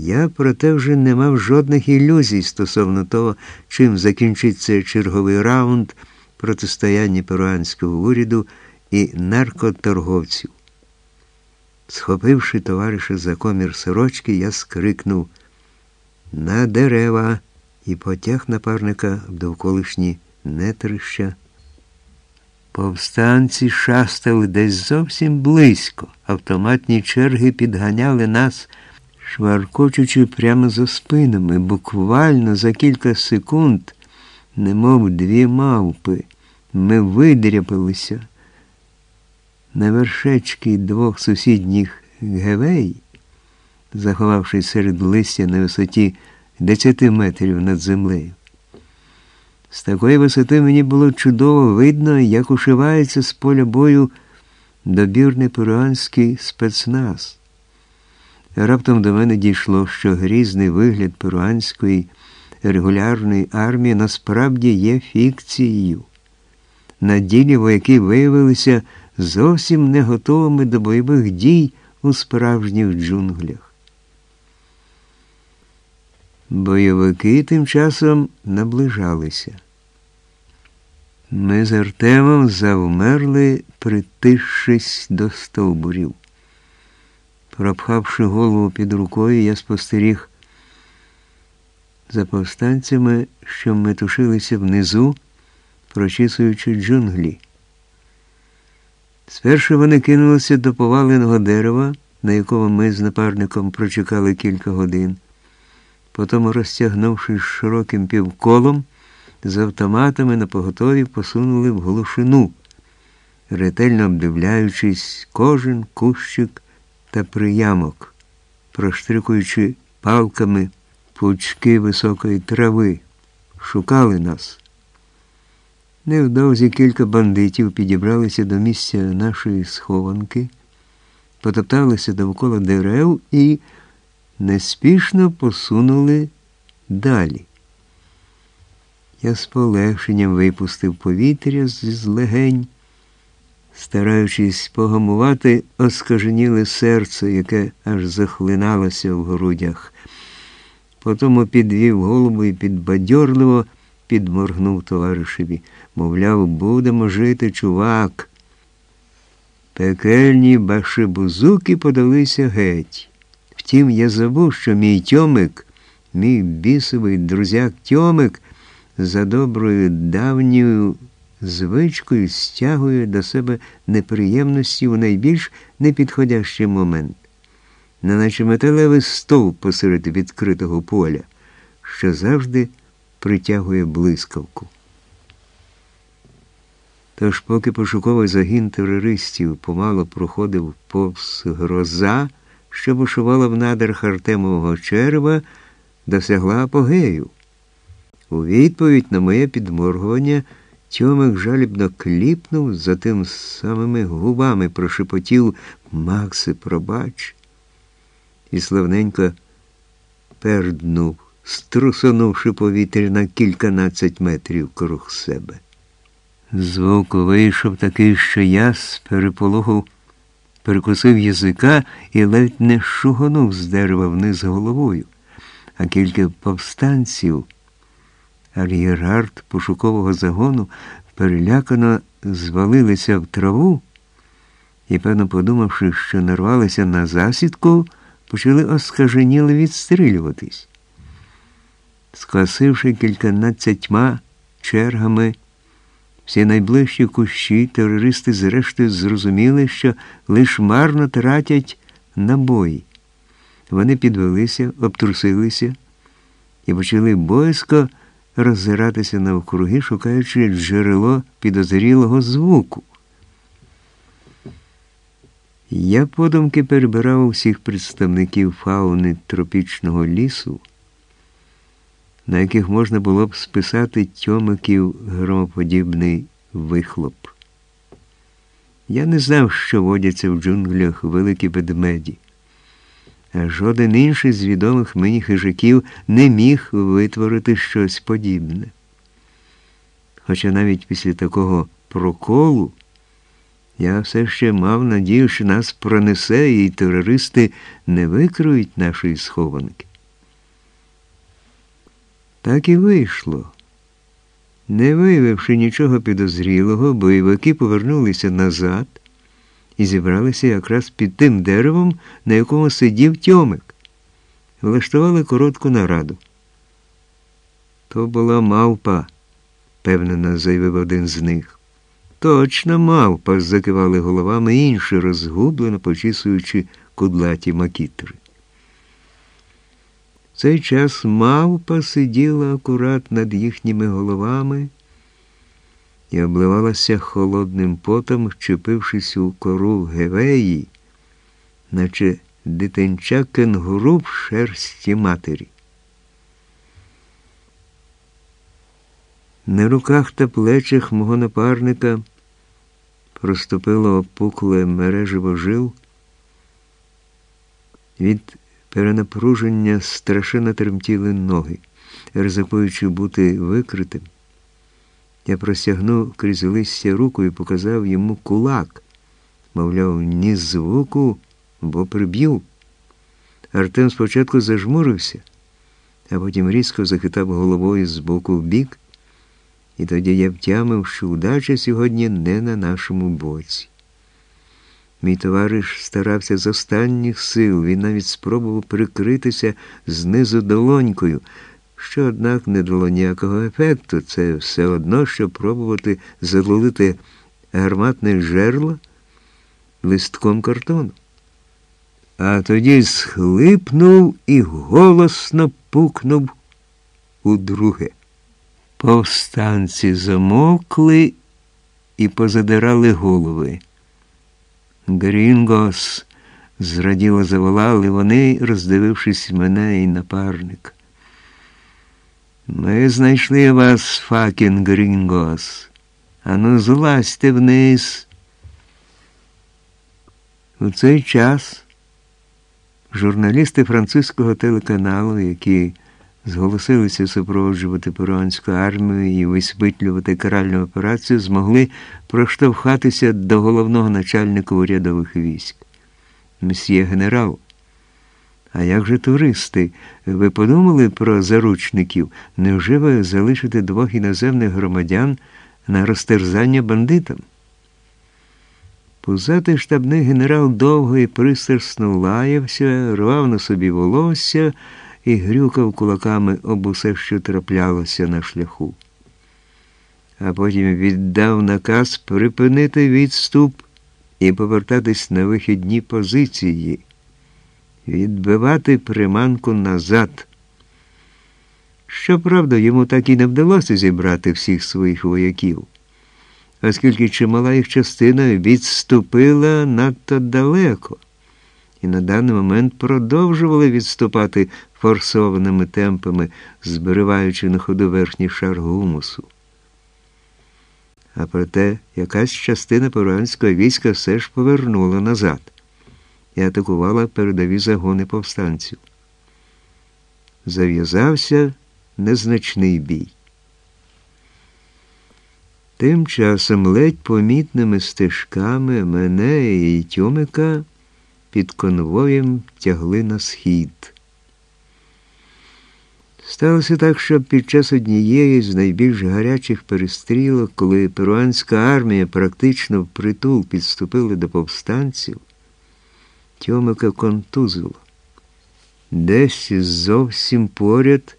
Я проте вже не мав жодних ілюзій стосовно того, чим закінчиться черговий раунд протистояння перуанського уряду і наркоторговців. Схопивши товариша за комір сорочки, я скрикнув на дерева і потяг напарника в довколишні нетрища. Повстанці шастали десь зовсім близько. Автоматні черги підганяли нас, шваркочучи прямо за спинами, буквально за кілька секунд, немов дві мавпи, ми видряпилися. На вершечки двох сусідніх гевей, заховавшись серед листя на висоті десяти метрів над землею. З такої висоти мені було чудово видно, як ушивається з поля бою добірний перуанський спецназ. Раптом до мене дійшло, що грізний вигляд перуанської регулярної армії насправді є фікцією. На ділі вояки виявилися зовсім не готовими до бойових дій у справжніх джунглях. Бойовики тим часом наближалися. Ми з Артемом завмерли, притишшись до стовбурів. Пропхавши голову під рукою, я спостеріг за повстанцями, що метушилися внизу, прочісуючи джунглі. Спершу вони кинулися до поваленого дерева, на якому ми з напарником прочекали кілька годин. Потім, розтягнувшись широким півколом, з автоматами на поготові посунули в глушину, ретельно обдивляючись кожен кущик та приямок, проштрикуючи палками пучки високої трави, шукали нас. Невдовзі кілька бандитів підібралися до місця нашої схованки, потопталися довкола дерев і неспішно посунули далі. Я з полегшенням випустив повітря з легень, стараючись погамувати оскаженіле серце, яке аж захлиналося в грудях. Потому підвів голову і підбадьорливо підморгнув товаришеві. Мовляв, будемо жити, чувак. Пекельні башибузуки подалися геть. Втім, я забув, що мій тьомик, мій бісовий друзяк Тьомик, за доброю давньою звичкою стягує до себе неприємності у найбільш непідходящий момент, неначе металевий стовп посеред відкритого поля, що завжди притягує блискавку. Тож, поки пошуковий загін терористів помало проходив повз гроза, що бушувала в надрах Артемового черва, досягла апогею. У відповідь на моє підморгування Тьомик жалібно кліпнув, за тим самими губами прошепотів Макси, пробач, і славненько перднув, струсонувши повітря на кільканадцять метрів круг себе. Звук вийшов такий, що я з переполоху перекусив язика і ледь не шугонув з дерева вниз головою, а кілька повстанців. Ар'єргард пошукового загону перелякано звалилися в траву і, певно, подумавши, що нарвалися на засідку, почали оскаженіли відстрілюватись. Скосивши кільканадцятьма чергами, всі найближчі кущі терористи зрештою зрозуміли, що лиш марно тратять набої. Вони підвелися, обтрусилися і почали боязко роззиратися навкруги, шукаючи джерело підозрілого звуку. Я подумки перебирав усіх представників фауни тропічного лісу, на яких можна було б списати тьомиків громоподібний вихлоп. Я не знав, що водяться в джунглях великі ведмеді жоден інший з відомих мені хижаків не міг витворити щось подібне. Хоча навіть після такого проколу я все ще мав надію, що нас пронесе і терористи не викриють нашої схованки. Так і вийшло. Не виявивши нічого підозрілого, бойовики повернулися назад і зібралися якраз під тим деревом, на якому сидів Тьомик. Влаштували коротку нараду. То була мавпа, певнено заявив один з них. Точно мавпа, закивали головами інші, розгублено почісуючи кудлаті макітри. В цей час мавпа сиділа акурат над їхніми головами і обливалася холодним потом, вчепившись у кору гевеї, наче дитинча кенгуру в шерсті матері. На руках та плечах мого напарника проступило опукле мережево жил. Від перенапруження страшенно тремтіли ноги, ризикуючи бути викритим. Я просягнув крізь листя руку і показав йому кулак, мовляв, ні звуку, бо приб'ю. Артем спочатку зажмурився, а потім різко захитав головою з боку в бік, і тоді я втямив, що удача сьогодні не на нашому боці. Мій товариш старався з останніх сил, він навіть спробував прикритися знизу долонькою, що, однак, не дало ніякого ефекту. Це все одно, що пробувати залулити гарматне жерло листком картону. А тоді схлипнув і голосно пукнув удруге. Повстанці замовкли і позадирали голови. Грінгос, зраділо заволали вони, роздивившись мене і напарника. Ми знайшли вас, fucking gringos. Ану, злазьте вниз. У цей час журналісти французького телеканалу, які зголосилися супроводжувати перуанську армію і висвітлювати каральну операцію, змогли проштовхатися до головного начальника урядових військ. Месьє генерал. А як же туристи? Ви подумали про заручників? Невже ви залишите двох іноземних громадян на розтерзання бандитам? Пузатий штабний генерал довго і пристрасно лаявся, рвав на собі волосся і грюкав кулаками об усе, що траплялося на шляху. А потім віддав наказ припинити відступ і повертатись на вихідні позиції, відбивати приманку назад. Щоправда, йому так і не вдалося зібрати всіх своїх вояків, оскільки чимала їх частина відступила надто далеко і на даний момент продовжували відступати форсованими темпами, збриваючи на ходу верхній шар гумусу. А проте якась частина перуанського війська все ж повернула назад і атакувала передові загони повстанців. Зав'язався незначний бій. Тим часом ледь помітними стежками мене і Тьомика під конвоєм тягли на схід. Сталося так, що під час однієї з найбільш гарячих перестрілок, коли перуанська армія практично впритул підступила до повстанців, Тьомика контузило. Десь зовсім поряд